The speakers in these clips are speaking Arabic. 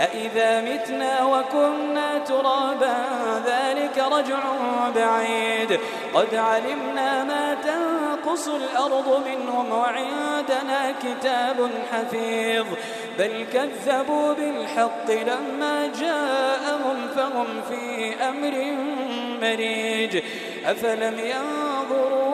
أإذا متنا وكنا ترابا ذلك رجع بعيد قد علمنا ما تنقص الأرض منهم وعندنا كتاب حفيظ بل كذبوا بالحق لما جاءهم فهم في أمر مريج أفلم ينظروا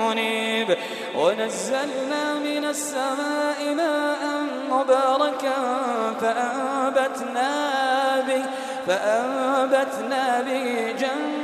منيب ونزلنا من السماء ماء مباركا فأنبتنا به فأنبتنا به جنات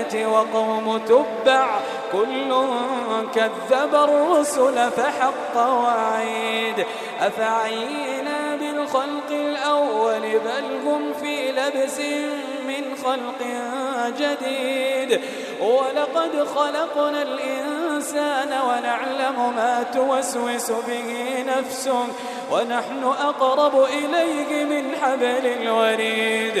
وقوم تبع. كل كذب الرسل فحق وعيد. أفعينا بالخلق الأول بل هم في لبس من خلق جديد. ولقد خلقنا الإنسان ونعلم ما توسوس به نفسه ونحن أقرب إليه من حبل الوريد.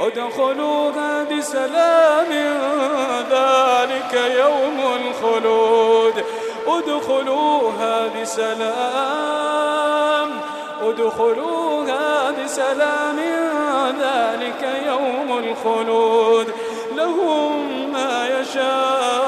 ادخلوها بسلام. ذلك يوم الخلود. ادخلوها بسلام. ادخلوها بسلام. ذلك يوم الخلود. لهم ما يشاءون.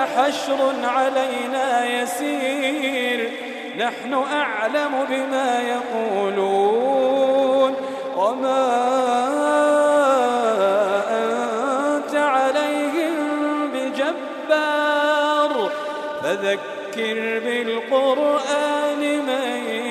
ذلك حشر علينا يسير. نحن أعلم بما يقولون. وما أنت عليهم بجبار. فذكر بالقرآن من